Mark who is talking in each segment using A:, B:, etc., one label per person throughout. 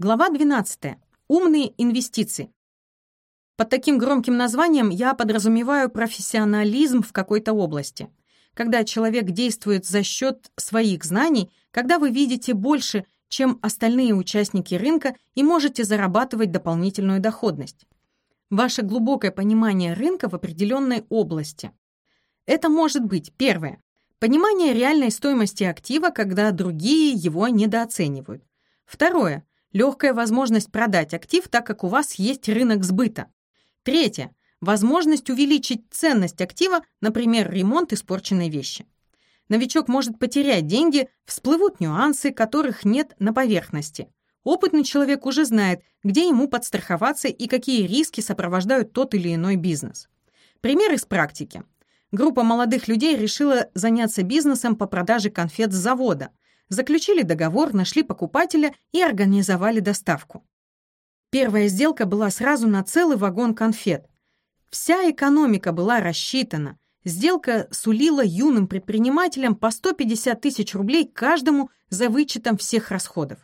A: Глава 12. Умные инвестиции. Под таким громким названием я подразумеваю профессионализм в какой-то области. Когда человек действует за счет своих знаний, когда вы видите больше, чем остальные участники рынка и можете зарабатывать дополнительную доходность. Ваше глубокое понимание рынка в определенной области. Это может быть, первое, понимание реальной стоимости актива, когда другие его недооценивают. Второе, легкая возможность продать актив, так как у вас есть рынок сбыта. Третье. Возможность увеличить ценность актива, например, ремонт испорченной вещи. Новичок может потерять деньги, всплывут нюансы, которых нет на поверхности. Опытный человек уже знает, где ему подстраховаться и какие риски сопровождают тот или иной бизнес. Пример из практики. Группа молодых людей решила заняться бизнесом по продаже конфет с завода – заключили договор, нашли покупателя и организовали доставку. Первая сделка была сразу на целый вагон конфет. Вся экономика была рассчитана. Сделка сулила юным предпринимателям по 150 тысяч рублей каждому за вычетом всех расходов.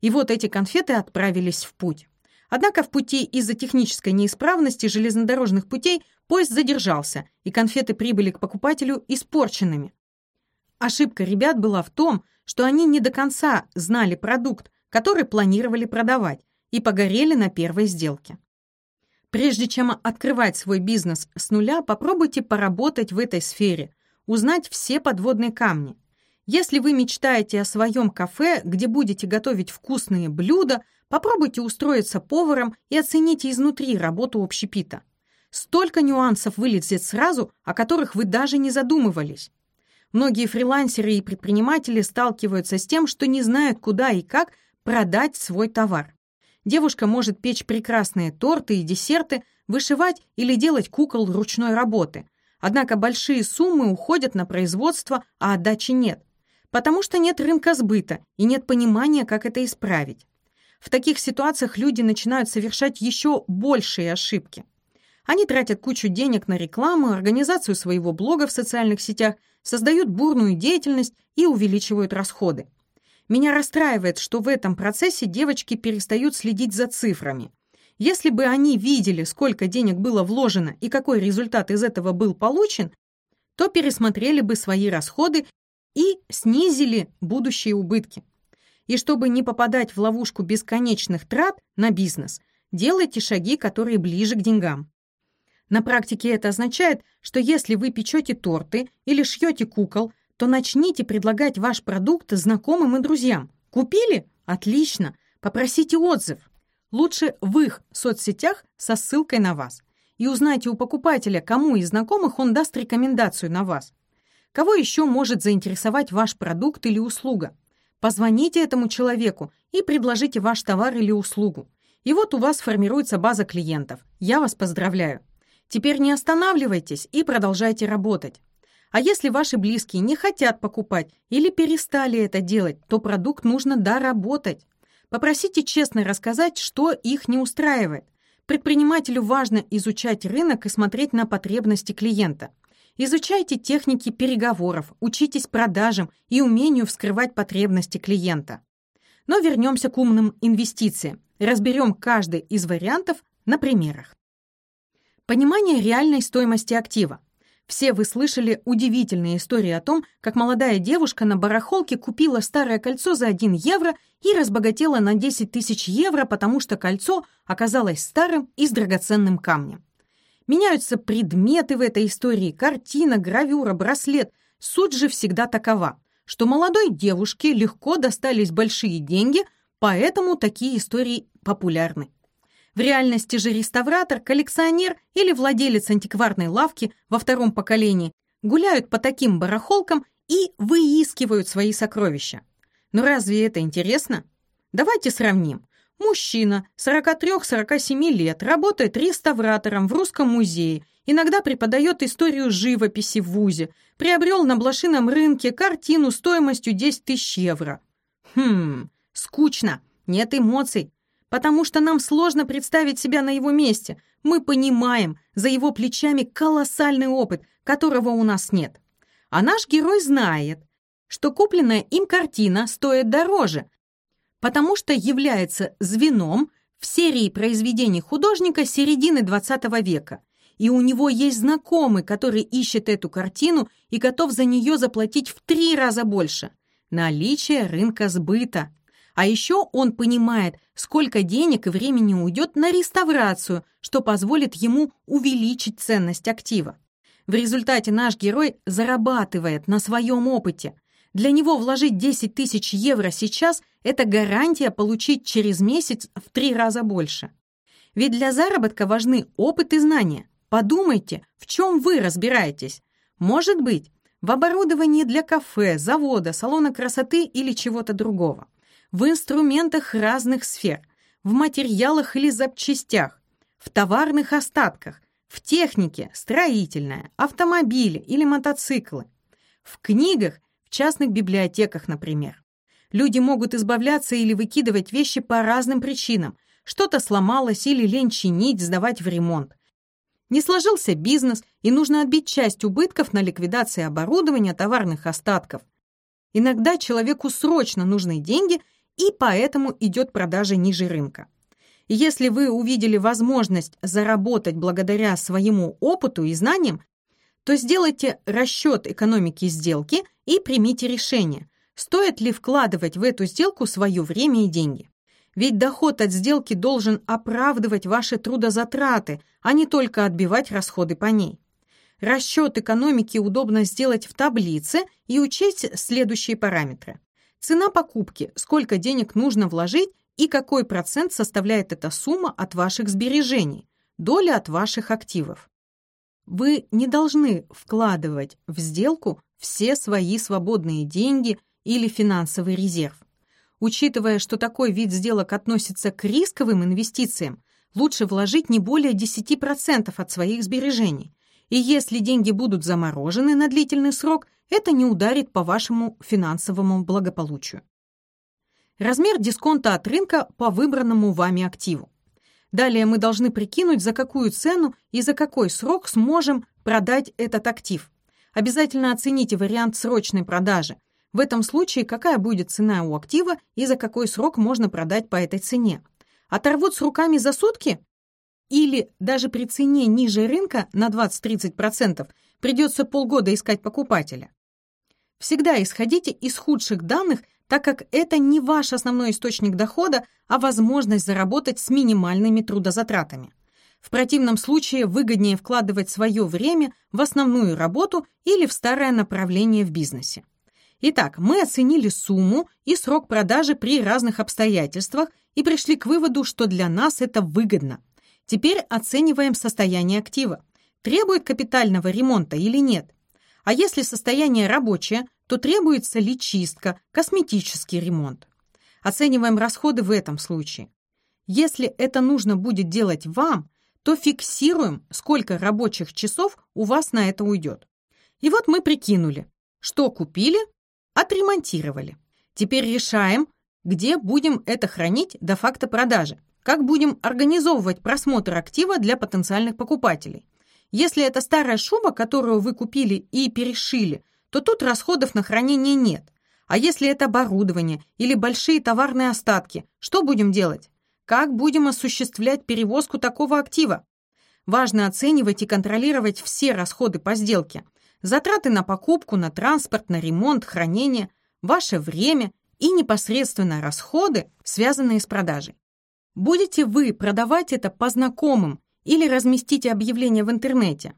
A: И вот эти конфеты отправились в путь. Однако в пути из-за технической неисправности железнодорожных путей поезд задержался, и конфеты прибыли к покупателю испорченными. Ошибка ребят была в том, что они не до конца знали продукт, который планировали продавать, и погорели на первой сделке. Прежде чем открывать свой бизнес с нуля, попробуйте поработать в этой сфере, узнать все подводные камни. Если вы мечтаете о своем кафе, где будете готовить вкусные блюда, попробуйте устроиться поваром и оцените изнутри работу общепита. Столько нюансов вылезет сразу, о которых вы даже не задумывались. Многие фрилансеры и предприниматели сталкиваются с тем, что не знают, куда и как продать свой товар. Девушка может печь прекрасные торты и десерты, вышивать или делать кукол ручной работы. Однако большие суммы уходят на производство, а отдачи нет. Потому что нет рынка сбыта и нет понимания, как это исправить. В таких ситуациях люди начинают совершать еще большие ошибки. Они тратят кучу денег на рекламу, организацию своего блога в социальных сетях, создают бурную деятельность и увеличивают расходы. Меня расстраивает, что в этом процессе девочки перестают следить за цифрами. Если бы они видели, сколько денег было вложено и какой результат из этого был получен, то пересмотрели бы свои расходы и снизили будущие убытки. И чтобы не попадать в ловушку бесконечных трат на бизнес, делайте шаги, которые ближе к деньгам. На практике это означает, что если вы печете торты или шьете кукол, то начните предлагать ваш продукт знакомым и друзьям. Купили? Отлично. Попросите отзыв. Лучше в их соцсетях со ссылкой на вас. И узнайте у покупателя, кому из знакомых он даст рекомендацию на вас. Кого еще может заинтересовать ваш продукт или услуга? Позвоните этому человеку и предложите ваш товар или услугу. И вот у вас формируется база клиентов. Я вас поздравляю. Теперь не останавливайтесь и продолжайте работать. А если ваши близкие не хотят покупать или перестали это делать, то продукт нужно доработать. Попросите честно рассказать, что их не устраивает. Предпринимателю важно изучать рынок и смотреть на потребности клиента. Изучайте техники переговоров, учитесь продажам и умению вскрывать потребности клиента. Но вернемся к умным инвестициям. Разберем каждый из вариантов на примерах. Понимание реальной стоимости актива. Все вы слышали удивительные истории о том, как молодая девушка на барахолке купила старое кольцо за 1 евро и разбогатела на 10 тысяч евро, потому что кольцо оказалось старым и с драгоценным камнем. Меняются предметы в этой истории, картина, гравюра, браслет. Суть же всегда такова, что молодой девушке легко достались большие деньги, поэтому такие истории популярны. В реальности же реставратор, коллекционер или владелец антикварной лавки во втором поколении гуляют по таким барахолкам и выискивают свои сокровища. Но разве это интересно? Давайте сравним. Мужчина 43-47 лет работает реставратором в Русском музее, иногда преподает историю живописи в ВУЗе, приобрел на блошином рынке картину стоимостью 10 тысяч евро. Хм, скучно, нет эмоций, потому что нам сложно представить себя на его месте. Мы понимаем, за его плечами колоссальный опыт, которого у нас нет. А наш герой знает, что купленная им картина стоит дороже, потому что является звеном в серии произведений художника середины XX века, и у него есть знакомый, который ищет эту картину и готов за нее заплатить в три раза больше. Наличие рынка сбыта. А еще он понимает, сколько денег и времени уйдет на реставрацию, что позволит ему увеличить ценность актива. В результате наш герой зарабатывает на своем опыте. Для него вложить 10 тысяч евро сейчас – это гарантия получить через месяц в три раза больше. Ведь для заработка важны опыт и знания. Подумайте, в чем вы разбираетесь. Может быть, в оборудовании для кафе, завода, салона красоты или чего-то другого в инструментах разных сфер, в материалах или запчастях, в товарных остатках, в технике, строительная, автомобили или мотоциклы, в книгах, в частных библиотеках, например. Люди могут избавляться или выкидывать вещи по разным причинам. Что-то сломалось или лень чинить, сдавать в ремонт. Не сложился бизнес, и нужно отбить часть убытков на ликвидации оборудования товарных остатков. Иногда человеку срочно нужны деньги, и поэтому идет продажа ниже рынка. Если вы увидели возможность заработать благодаря своему опыту и знаниям, то сделайте расчет экономики сделки и примите решение, стоит ли вкладывать в эту сделку свое время и деньги. Ведь доход от сделки должен оправдывать ваши трудозатраты, а не только отбивать расходы по ней. Расчет экономики удобно сделать в таблице и учесть следующие параметры. Цена покупки, сколько денег нужно вложить и какой процент составляет эта сумма от ваших сбережений, доля от ваших активов. Вы не должны вкладывать в сделку все свои свободные деньги или финансовый резерв. Учитывая, что такой вид сделок относится к рисковым инвестициям, лучше вложить не более 10% от своих сбережений. И если деньги будут заморожены на длительный срок, это не ударит по вашему финансовому благополучию. Размер дисконта от рынка по выбранному вами активу. Далее мы должны прикинуть, за какую цену и за какой срок сможем продать этот актив. Обязательно оцените вариант срочной продажи. В этом случае какая будет цена у актива и за какой срок можно продать по этой цене. Оторвут с руками за сутки? Или даже при цене ниже рынка на 20-30% придется полгода искать покупателя. Всегда исходите из худших данных, так как это не ваш основной источник дохода, а возможность заработать с минимальными трудозатратами. В противном случае выгоднее вкладывать свое время в основную работу или в старое направление в бизнесе. Итак, мы оценили сумму и срок продажи при разных обстоятельствах и пришли к выводу, что для нас это выгодно. Теперь оцениваем состояние актива. Требует капитального ремонта или нет? А если состояние рабочее, то требуется ли чистка, косметический ремонт? Оцениваем расходы в этом случае. Если это нужно будет делать вам, то фиксируем, сколько рабочих часов у вас на это уйдет. И вот мы прикинули, что купили, отремонтировали. Теперь решаем, где будем это хранить до факта продажи, как будем организовывать просмотр актива для потенциальных покупателей – если это старая шуба, которую вы купили и перешили, то тут расходов на хранение нет. А если это оборудование или большие товарные остатки, что будем делать? Как будем осуществлять перевозку такого актива? Важно оценивать и контролировать все расходы по сделке. Затраты на покупку, на транспорт, на ремонт, хранение, ваше время и непосредственно расходы, связанные с продажей. Будете вы продавать это по знакомым или разместите объявление в интернете.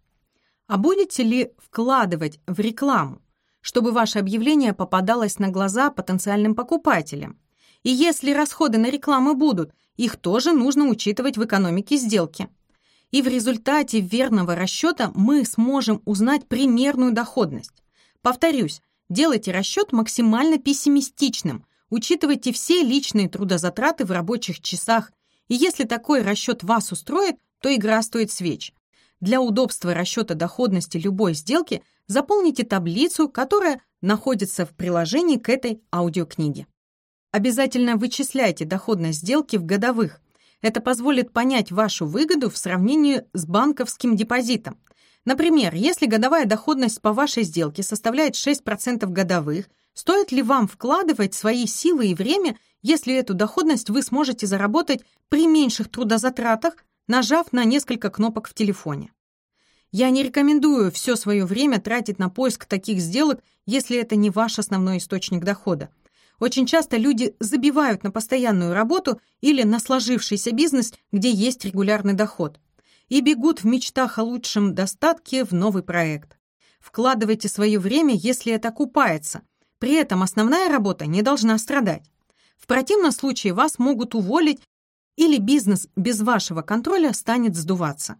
A: А будете ли вкладывать в рекламу, чтобы ваше объявление попадалось на глаза потенциальным покупателям? И если расходы на рекламу будут, их тоже нужно учитывать в экономике сделки. И в результате верного расчета мы сможем узнать примерную доходность. Повторюсь, делайте расчет максимально пессимистичным, учитывайте все личные трудозатраты в рабочих часах, и если такой расчет вас устроит, то игра стоит свеч. Для удобства расчета доходности любой сделки заполните таблицу, которая находится в приложении к этой аудиокниге. Обязательно вычисляйте доходность сделки в годовых. Это позволит понять вашу выгоду в сравнении с банковским депозитом. Например, если годовая доходность по вашей сделке составляет 6% годовых, стоит ли вам вкладывать свои силы и время если эту доходность вы сможете заработать при меньших трудозатратах, нажав на несколько кнопок в телефоне. Я не рекомендую все свое время тратить на поиск таких сделок, если это не ваш основной источник дохода. Очень часто люди забивают на постоянную работу или на сложившийся бизнес, где есть регулярный доход, и бегут в мечтах о лучшем достатке в новый проект. Вкладывайте свое время, если это окупается. При этом основная работа не должна страдать. В противном случае вас могут уволить или бизнес без вашего контроля станет сдуваться.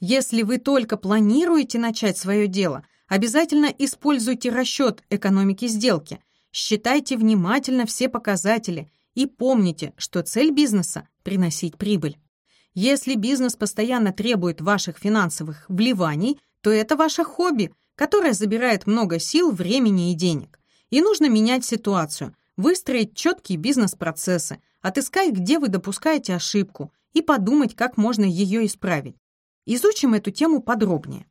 A: Если вы только планируете начать свое дело, обязательно используйте расчет экономики сделки, считайте внимательно все показатели и помните, что цель бизнеса – приносить прибыль. Если бизнес постоянно требует ваших финансовых вливаний, то это ваше хобби, которое забирает много сил, времени и денег. И нужно менять ситуацию, выстроить четкие бизнес-процессы, отыскать, где вы допускаете ошибку, и подумать, как можно ее исправить. Изучим эту тему подробнее.